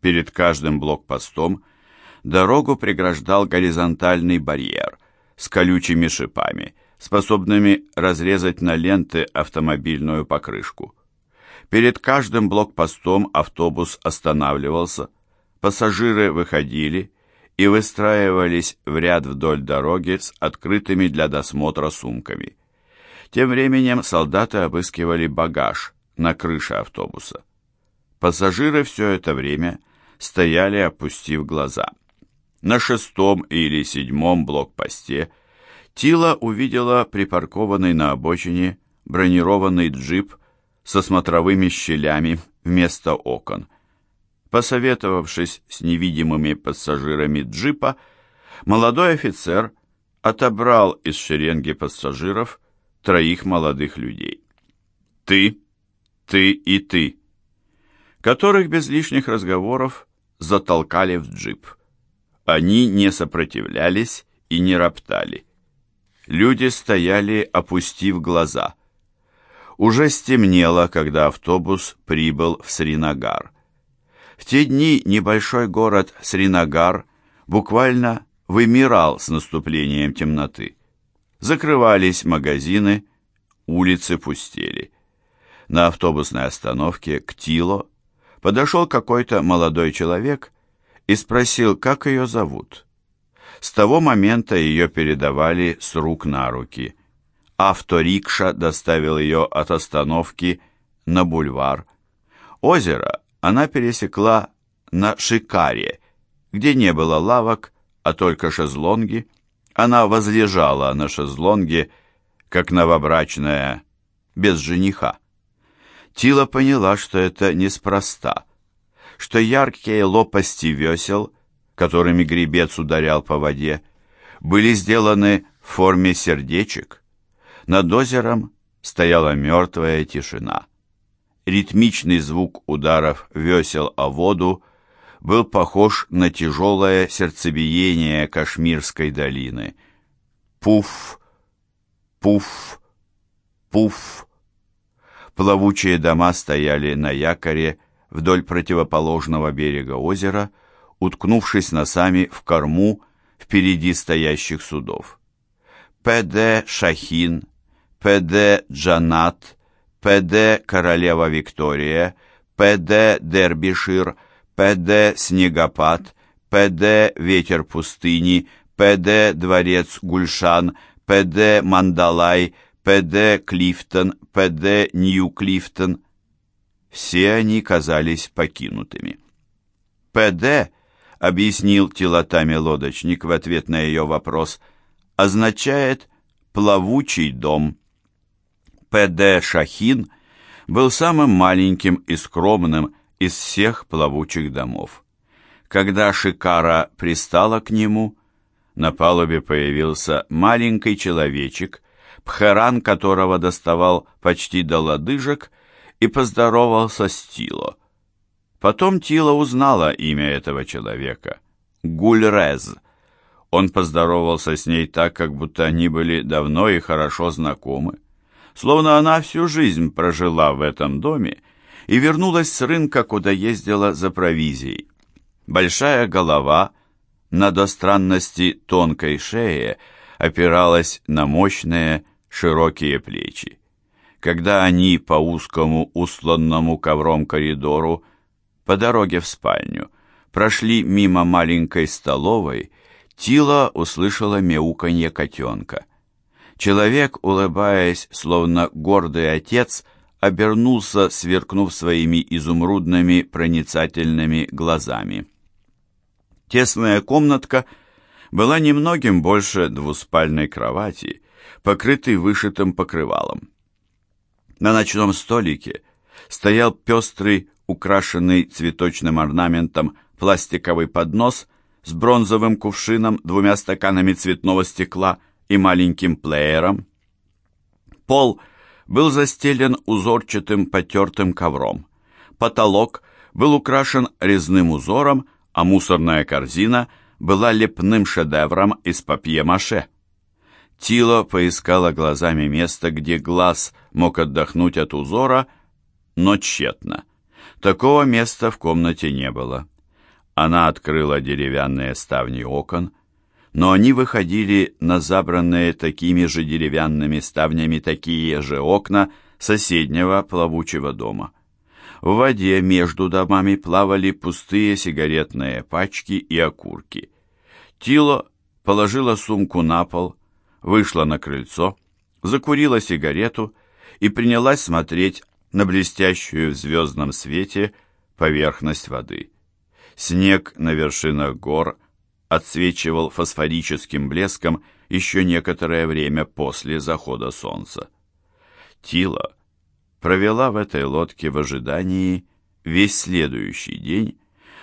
Перед каждым блокпостом дорогу преграждал горизонтальный барьер с колючими шипами, способными разрезать на ленты автомобильную покрышку. Перед каждым блокпостом автобус останавливался, пассажиры выходили и выстраивались в ряд вдоль дороги с открытыми для досмотра сумками. Тем временем солдаты обыскивали багаж на крыше автобуса. Пассажиры все это время стояли, опустив глаза. На шестом или седьмом блокпосте Тила увидела припаркованный на обочине бронированный джип со смотровыми щелями вместо окон. Посоветовавшись с невидимыми пассажирами джипа, молодой офицер отобрал из шеренги пассажиров троих молодых людей. «Ты, ты и ты», которых без лишних разговоров затолкали в джип. Они не сопротивлялись и не роптали. Люди стояли, опустив глаза. Уже стемнело, когда автобус прибыл в Сринагар. В те дни небольшой город Сринагар буквально вымирал с наступлением темноты. Закрывались магазины, улицы пустели. На автобусной остановке к Тило подошел какой-то молодой человек и спросил, как ее зовут. С того момента ее передавали с рук на руки. Авторикша доставил ее от остановки на бульвар. Озеро она пересекла на Шикаре, где не было лавок, а только шезлонги. Она возлежала на шезлонге, как новобрачная, без жениха. Тила поняла, что это неспроста, что яркие лопасти весел, которыми гребец ударял по воде, были сделаны в форме сердечек. Над озером стояла мертвая тишина. Ритмичный звук ударов весел о воду был похож на тяжелое сердцебиение Кашмирской долины. Пуф, пуф, пуф. Плавучие дома стояли на якоре вдоль противоположного берега озера, уткнувшись носами в корму впереди стоящих судов. П.Д. Шахин, П.Д. Джанат, П.Д. Королева Виктория, П.Д. Дербишир, П.Д. Снегопад, П.Д. Ветер пустыни, П.Д. Дворец Гульшан, П.Д. Мандалай, П.Д. Клифтон, П.Д. Нью-Клифтон. Все они казались покинутыми. П.Д., объяснил Тилоттаме лодочник в ответ на ее вопрос, означает «плавучий дом». П.Д. Шахин был самым маленьким и скромным из всех плавучих домов. Когда Шикара пристала к нему, на палубе появился маленький человечек, пхеран которого доставал почти до лодыжек, и поздоровался с Тило. Потом Тила узнала имя этого человека — Гульрез. Он поздоровался с ней так, как будто они были давно и хорошо знакомы. Словно она всю жизнь прожила в этом доме и вернулась с рынка, куда ездила за провизией. Большая голова на до странности тонкой шее опиралась на мощные широкие плечи. Когда они по узкому, усланному ковром коридору по дороге в спальню прошли мимо маленькой столовой, Тила услышала мяуканье котенка. Человек, улыбаясь, словно гордый отец, обернулся, сверкнув своими изумрудными проницательными глазами. Тесная комнатка была немногим больше двуспальной кровати, покрытой вышитым покрывалом. На ночном столике стоял пестрый, украшенный цветочным орнаментом пластиковый поднос с бронзовым кувшином, двумя стаканами цветного стекла и маленьким плеером. Пол был застелен узорчатым потертым ковром. Потолок был украшен резным узором, а мусорная корзина была лепным шедевром из папье-маше. Тило поискала глазами место, где глаз мог отдохнуть от узора, но тщетно. Такого места в комнате не было. Она открыла деревянные ставни окон, но они выходили на забранные такими же деревянными ставнями такие же окна соседнего плавучего дома. В воде между домами плавали пустые сигаретные пачки и окурки. Тило положила сумку на пол, вышла на крыльцо, закурила сигарету и принялась смотреть на блестящую в звездном свете поверхность воды. Снег на вершинах гор отсвечивал фосфорическим блеском еще некоторое время после захода солнца. Тила провела в этой лодке в ожидании весь следующий день,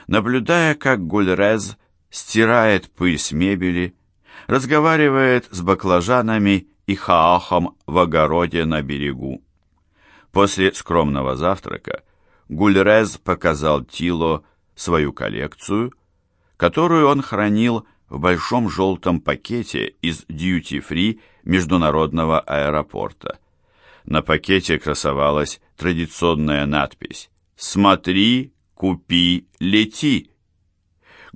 наблюдая, как Гульрез стирает пыль с мебели, разговаривает с баклажанами и хаахом в огороде на берегу. После скромного завтрака Гульрез показал Тило свою коллекцию, которую он хранил в большом желтом пакете из дьюти-фри международного аэропорта. На пакете красовалась традиционная надпись «Смотри, купи, лети».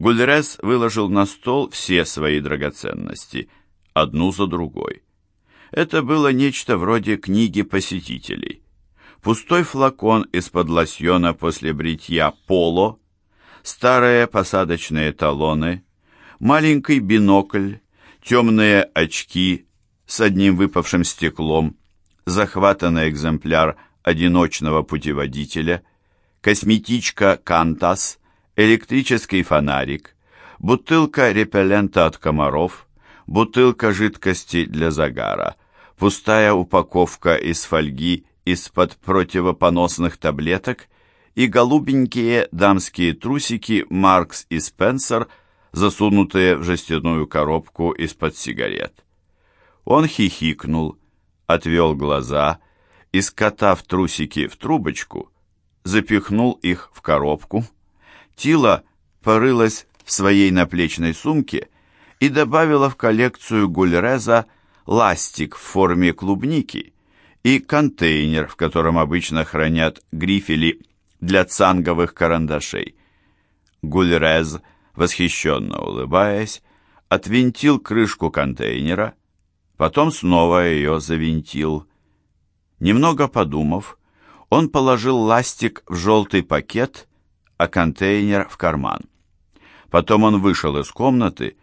Гульрес выложил на стол все свои драгоценности, одну за другой. Это было нечто вроде книги посетителей. Пустой флакон из-под лосьона после бритья «Поло», старые посадочные талоны, маленький бинокль, темные очки с одним выпавшим стеклом, захватанный экземпляр одиночного путеводителя, косметичка «Кантас», электрический фонарик, бутылка репеллента от комаров, бутылка жидкости для загара, пустая упаковка из фольги из-под противопоносных таблеток и голубенькие дамские трусики «Маркс» и «Спенсер», засунутые в жестяную коробку из-под сигарет. Он хихикнул, отвел глаза и, скотав трусики в трубочку, запихнул их в коробку. Тила порылась в своей наплечной сумке и добавила в коллекцию гульреза ластик в форме клубники и контейнер, в котором обычно хранят грифели для цанговых карандашей. Гульрез, восхищенно улыбаясь, отвинтил крышку контейнера, потом снова ее завинтил. Немного подумав, он положил ластик в желтый пакет, а контейнер в карман. Потом он вышел из комнаты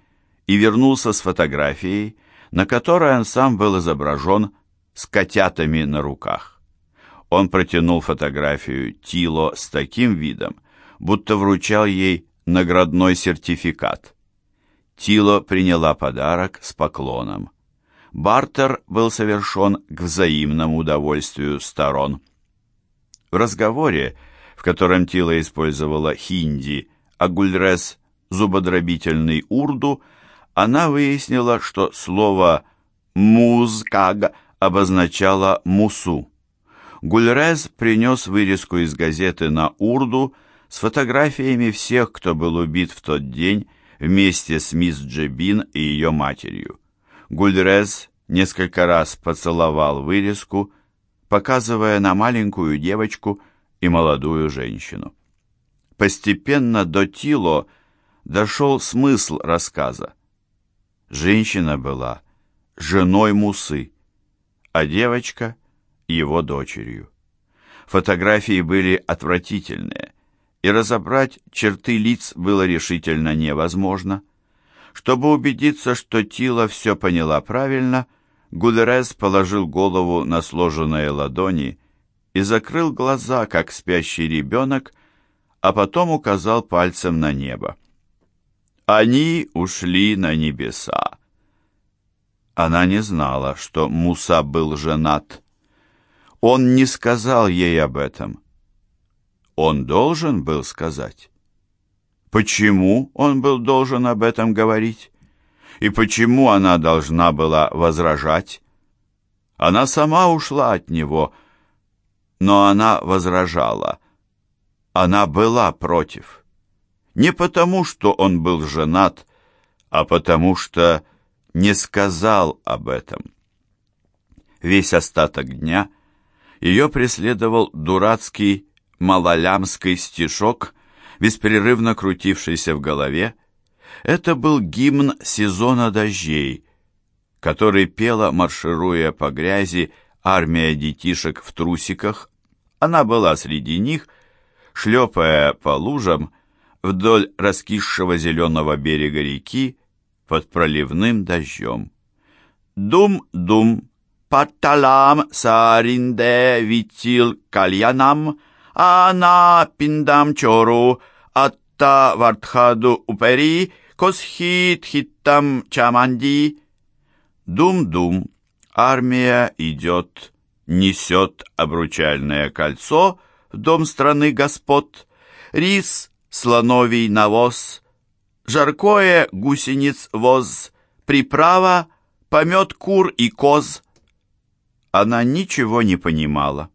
и вернулся с фотографией, на которой он сам был изображен с котятами на руках. Он протянул фотографию Тило с таким видом, будто вручал ей наградной сертификат. Тило приняла подарок с поклоном. Бартер был совершен к взаимному удовольствию сторон. В разговоре, в котором Тила использовала хинди, а Гульрес – зубодробительный урду, она выяснила, что слово «музкаг» обозначало «мусу». Гульрез принес вырезку из газеты на урду с фотографиями всех, кто был убит в тот день вместе с мисс Джебин и ее матерью. Гульрез несколько раз поцеловал вырезку, показывая на маленькую девочку и молодую женщину. Постепенно до Тило дошел смысл рассказа. Женщина была женой Мусы, а девочка — его дочерью. Фотографии были отвратительные, и разобрать черты лиц было решительно невозможно. Чтобы убедиться, что Тила все поняла правильно, Гудерес положил голову на сложенные ладони и закрыл глаза, как спящий ребенок, а потом указал пальцем на небо. Они ушли на небеса. Она не знала, что Муса был женат. Он не сказал ей об этом. Он должен был сказать. Почему он был должен об этом говорить? И почему она должна была возражать? Она сама ушла от него, но она возражала. Она была против. Не потому, что он был женат, а потому что не сказал об этом. Весь остаток дня ее преследовал дурацкий малолямский стишок, беспрерывно крутившийся в голове, это был гимн сезона дождей, который пела, маршируя по грязи, армия детишек в трусиках. Она была среди них, шлепая по лужам вдоль раскисшего зеленого берега реки под проливным дождем. Дум-дум, патталам саринде витил кальянам, ана пиндам чору, атта вартхаду упери, косхит хиттам чаманди. Дум-дум, армия идет, несет обручальное кольцо в дом страны господ, рис, слоновий навоз, жаркое гусениц воз, приправа, помет кур и коз. Она ничего не понимала.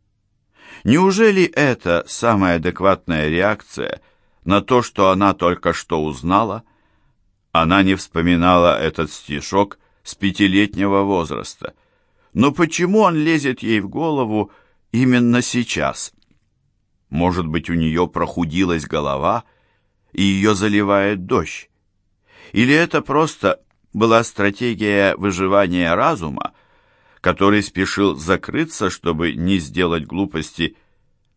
Неужели это самая адекватная реакция на то, что она только что узнала? Она не вспоминала этот стишок с пятилетнего возраста. Но почему он лезет ей в голову именно сейчас? Может быть, у нее прохудилась голова, и ее заливает дождь? Или это просто была стратегия выживания разума, который спешил закрыться, чтобы не сделать глупости,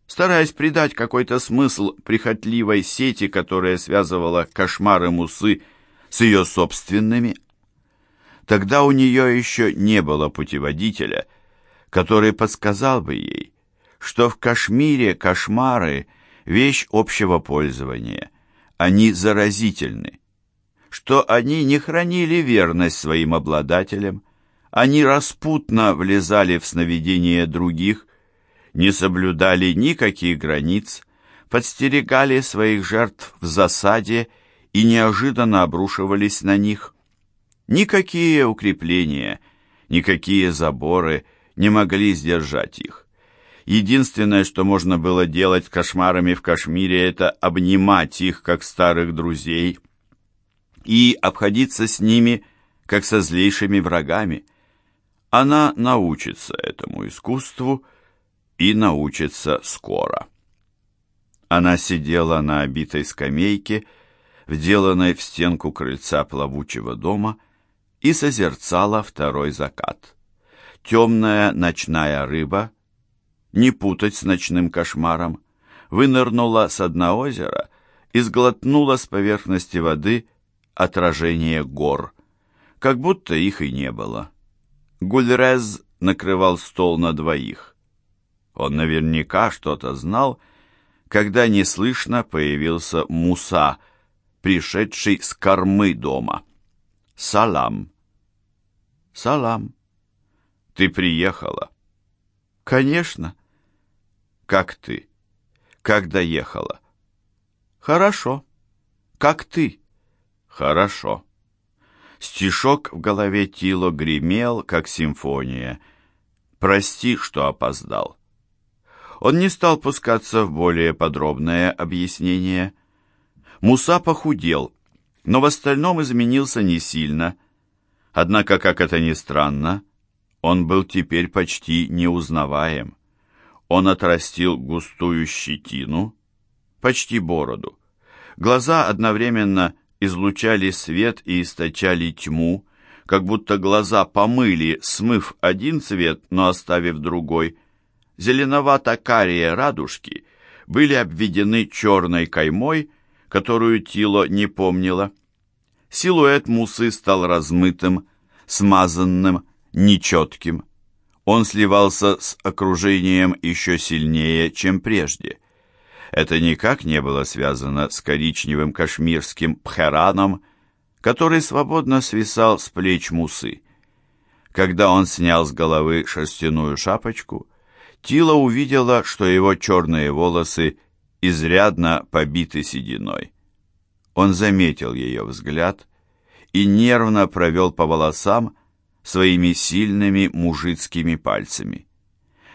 стараясь придать какой-то смысл прихотливой сети, которая связывала кошмары Мусы с ее собственными. Тогда у нее еще не было путеводителя, который подсказал бы ей, что в Кашмире кошмары – вещь общего пользования, они заразительны что они не хранили верность своим обладателям, они распутно влезали в сновидения других, не соблюдали никаких границ, подстерегали своих жертв в засаде и неожиданно обрушивались на них. Никакие укрепления, никакие заборы не могли сдержать их. Единственное, что можно было делать кошмарами в Кашмире, это обнимать их, как старых друзей, и обходиться с ними, как со злейшими врагами. Она научится этому искусству и научится скоро. Она сидела на обитой скамейке, вделанной в стенку крыльца плавучего дома, и созерцала второй закат. Темная ночная рыба, не путать с ночным кошмаром, вынырнула с дна озера и сглотнула с поверхности воды отражение гор, как будто их и не было. Гульрез накрывал стол на двоих. Он наверняка что-то знал, когда неслышно появился Муса, пришедший с кормы дома. «Салам!» «Салам!» «Ты приехала?» «Конечно!» «Как ты? Как доехала?» «Хорошо. Как ты?» Хорошо. Стишок в голове Тило гремел, как симфония. «Прости, что опоздал». Он не стал пускаться в более подробное объяснение. Муса похудел, но в остальном изменился не сильно. Однако, как это ни странно, он был теперь почти неузнаваем. Он отрастил густую щетину, почти бороду. Глаза одновременно излучали свет и источали тьму, как будто глаза помыли, смыв один цвет, но оставив другой. Зеленовато-карие радужки были обведены черной каймой, которую Тило не помнила. Силуэт мусы стал размытым, смазанным, нечетким. Он сливался с окружением еще сильнее, чем прежде. Это никак не было связано с коричневым кашмирским пхераном, который свободно свисал с плеч мусы. Когда он снял с головы шерстяную шапочку, Тила увидела, что его черные волосы изрядно побиты сединой. Он заметил ее взгляд и нервно провел по волосам своими сильными мужицкими пальцами.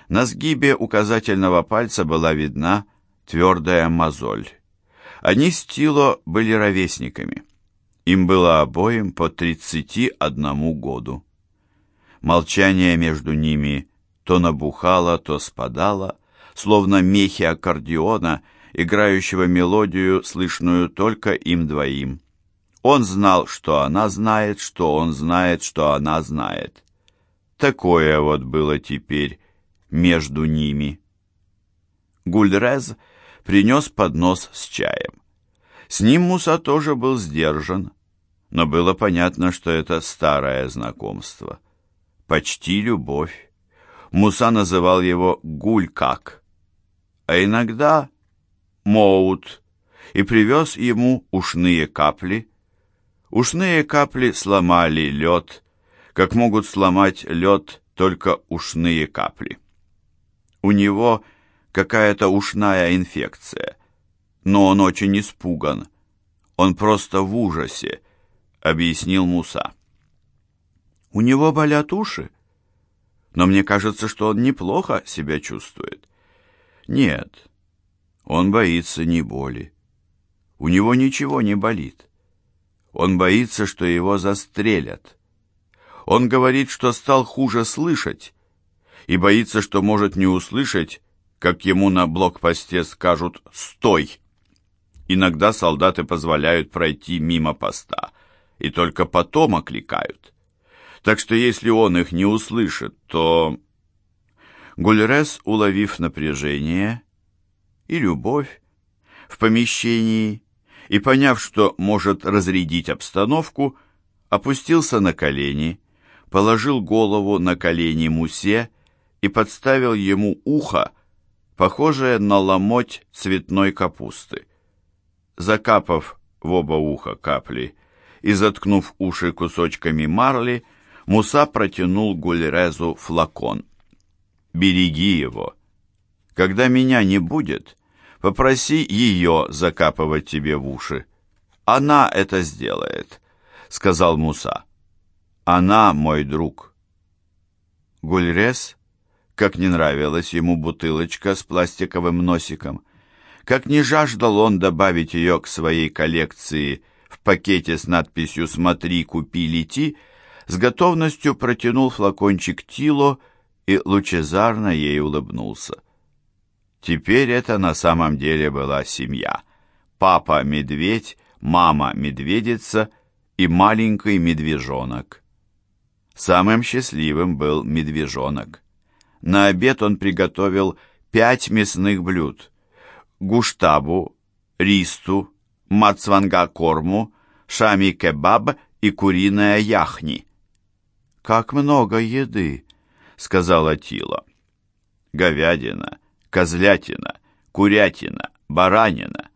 На сгибе указательного пальца была видна твердая мозоль. Они с Тило были ровесниками. Им было обоим по 31 году. Молчание между ними то набухало, то спадало, словно мехи аккордеона, играющего мелодию, слышную только им двоим. Он знал, что она знает, что он знает, что она знает. Такое вот было теперь между ними. Гульрез принес поднос с чаем. С ним Муса тоже был сдержан, но было понятно, что это старое знакомство. Почти любовь. Муса называл его Гулькак, а иногда Моут, и привез ему ушные капли. Ушные капли сломали лед, как могут сломать лед только ушные капли. У него какая-то ушная инфекция, но он очень испуган. Он просто в ужасе, объяснил Муса. У него болят уши, но мне кажется, что он неплохо себя чувствует. Нет, он боится не боли. У него ничего не болит. Он боится, что его застрелят. Он говорит, что стал хуже слышать и боится, что может не услышать, как ему на блокпосте скажут «Стой!». Иногда солдаты позволяют пройти мимо поста и только потом окликают. Так что если он их не услышит, то... Гульрес, уловив напряжение и любовь в помещении и поняв, что может разрядить обстановку, опустился на колени, положил голову на колени Мусе и подставил ему ухо, похожее на ломоть цветной капусты. Закапав в оба уха капли и заткнув уши кусочками марли, Муса протянул Гульрезу флакон. «Береги его. Когда меня не будет, попроси ее закапывать тебе в уши. Она это сделает», — сказал Муса. Она мой друг. Гульрес, как не нравилась ему бутылочка с пластиковым носиком, как не жаждал он добавить ее к своей коллекции в пакете с надписью «Смотри, купи, лети», с готовностью протянул флакончик Тило и лучезарно ей улыбнулся. Теперь это на самом деле была семья. Папа-медведь, мама-медведица и маленький медвежонок. Самым счастливым был медвежонок. На обед он приготовил пять мясных блюд. Гуштабу, ристу, мацванга-корму, шами-кебаб и куриная яхни. «Как много еды!» — сказала Тила. «Говядина, козлятина, курятина, баранина.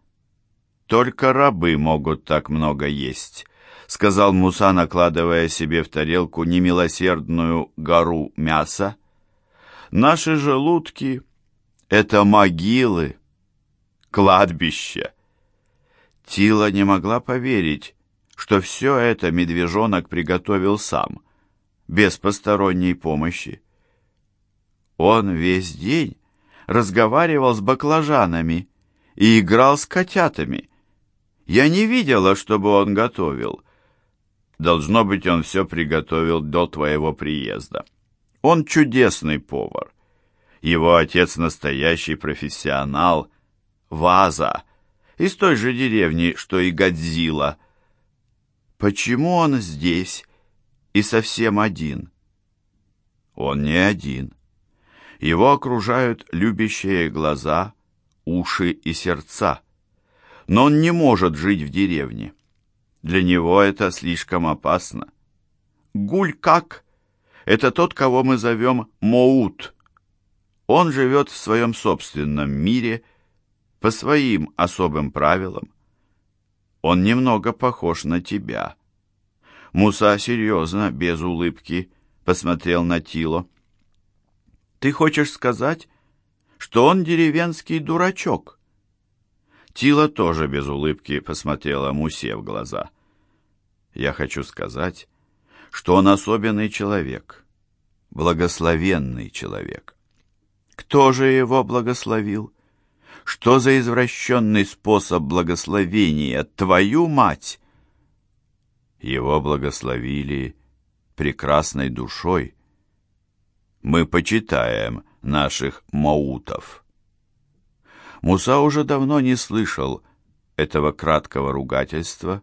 Только рабы могут так много есть», — сказал Муса, накладывая себе в тарелку немилосердную гору мяса. «Наши желудки — это могилы, кладбища». Тила не могла поверить, что все это медвежонок приготовил сам, без посторонней помощи. Он весь день разговаривал с баклажанами и играл с котятами. Я не видела, чтобы он готовил. Должно быть, он все приготовил до твоего приезда. Он чудесный повар. Его отец настоящий профессионал. Ваза. Из той же деревни, что и Годзилла. Почему он здесь и совсем один? Он не один. Его окружают любящие глаза, уши и сердца. Но он не может жить в деревне. Для него это слишком опасно. Гуль-как — это тот, кого мы зовем Моут. Он живет в своем собственном мире, по своим особым правилам. Он немного похож на тебя. Муса серьезно, без улыбки, посмотрел на Тило. Ты хочешь сказать, что он деревенский дурачок? Тила тоже без улыбки посмотрела Мусе в глаза. Я хочу сказать, что он особенный человек, благословенный человек. Кто же его благословил? Что за извращенный способ благословения, твою мать? Его благословили прекрасной душой. Мы почитаем наших маутов. Муса уже давно не слышал этого краткого ругательства,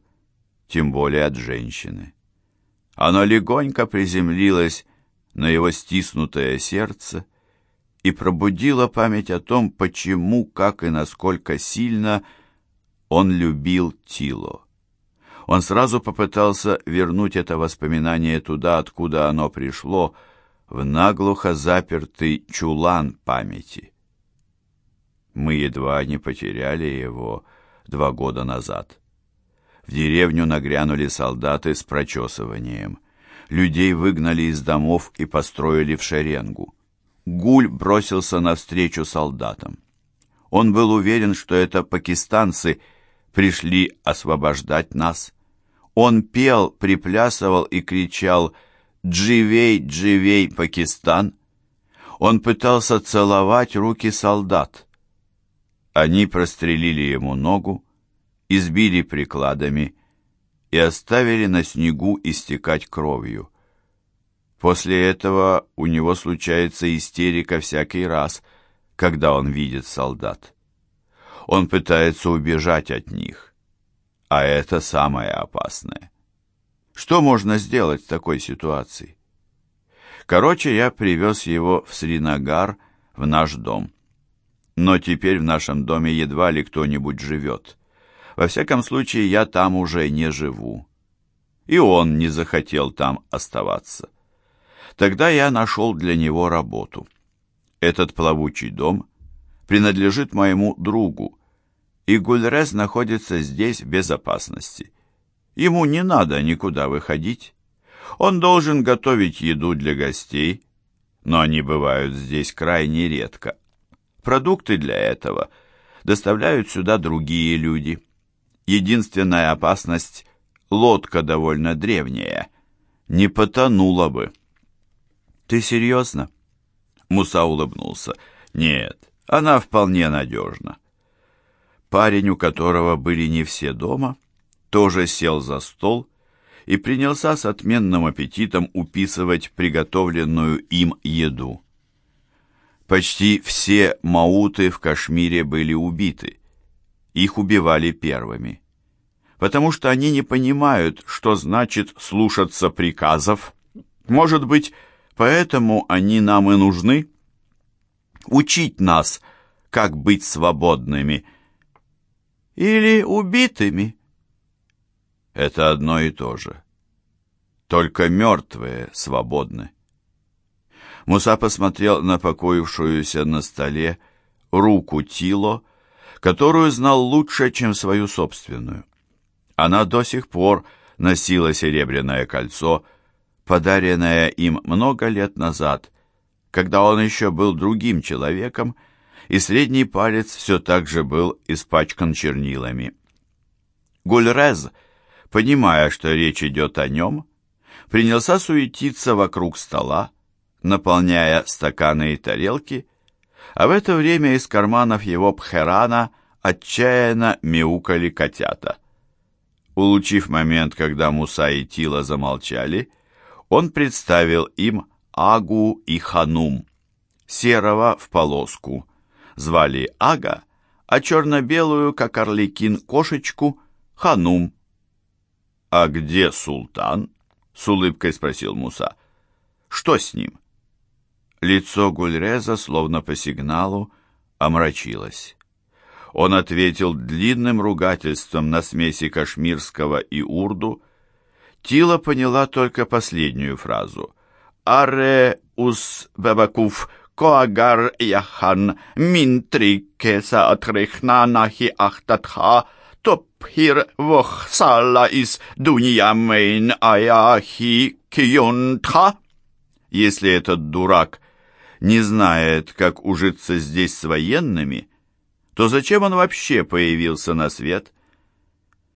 тем более от женщины. Оно легонько приземлилось на его стиснутое сердце и пробудило память о том, почему, как и насколько сильно он любил Тило. Он сразу попытался вернуть это воспоминание туда, откуда оно пришло, в наглухо запертый чулан памяти. Мы едва не потеряли его два года назад. В деревню нагрянули солдаты с прочесыванием. Людей выгнали из домов и построили в шеренгу. Гуль бросился навстречу солдатам. Он был уверен, что это пакистанцы пришли освобождать нас. Он пел, приплясывал и кричал «Дживей, дживей, Пакистан!». Он пытался целовать руки солдат. Они прострелили ему ногу, избили прикладами и оставили на снегу истекать кровью. После этого у него случается истерика всякий раз, когда он видит солдат. Он пытается убежать от них, а это самое опасное. Что можно сделать в такой ситуации? Короче, я привез его в Сринагар, в наш дом. Но теперь в нашем доме едва ли кто-нибудь живет. Во всяком случае, я там уже не живу. И он не захотел там оставаться. Тогда я нашел для него работу. Этот плавучий дом принадлежит моему другу, и Гульрес находится здесь в безопасности. Ему не надо никуда выходить. Он должен готовить еду для гостей, но они бывают здесь крайне редко. Продукты для этого доставляют сюда другие люди. Единственная опасность — лодка довольно древняя. Не потонула бы. «Ты серьезно?» Муса улыбнулся. «Нет, она вполне надежна». Парень, у которого были не все дома, тоже сел за стол и принялся с отменным аппетитом уписывать приготовленную им еду. Почти все мауты в Кашмире были убиты. Их убивали первыми. Потому что они не понимают, что значит слушаться приказов. Может быть, поэтому они нам и нужны? Учить нас, как быть свободными. Или убитыми. Это одно и то же. Только мертвые свободны. Муса посмотрел на покоившуюся на столе руку Тило, которую знал лучше, чем свою собственную. Она до сих пор носила серебряное кольцо, подаренное им много лет назад, когда он еще был другим человеком, и средний палец все так же был испачкан чернилами. Гульрез, понимая, что речь идет о нем, принялся суетиться вокруг стола, наполняя стаканы и тарелки, а в это время из карманов его пхерана отчаянно мяукали котята. Улучив момент, когда Муса и Тила замолчали, он представил им Агу и Ханум, серого в полоску. Звали Ага, а черно-белую, как орликин, кошечку Ханум. «А где султан?» — с улыбкой спросил Муса. «Что с ним?» Лицо Гульреза, словно по сигналу, омрачилось. Он ответил длинным ругательством на смеси кашмирского и урду. Тила поняла только последнюю фразу. «Аре ус бабакуф коагар яхан минтрике саатрихна нахи ахтатха топхир вохсала из дуньямейн аяхи киюнтха». Если этот дурак не знает, как ужиться здесь с военными, то зачем он вообще появился на свет?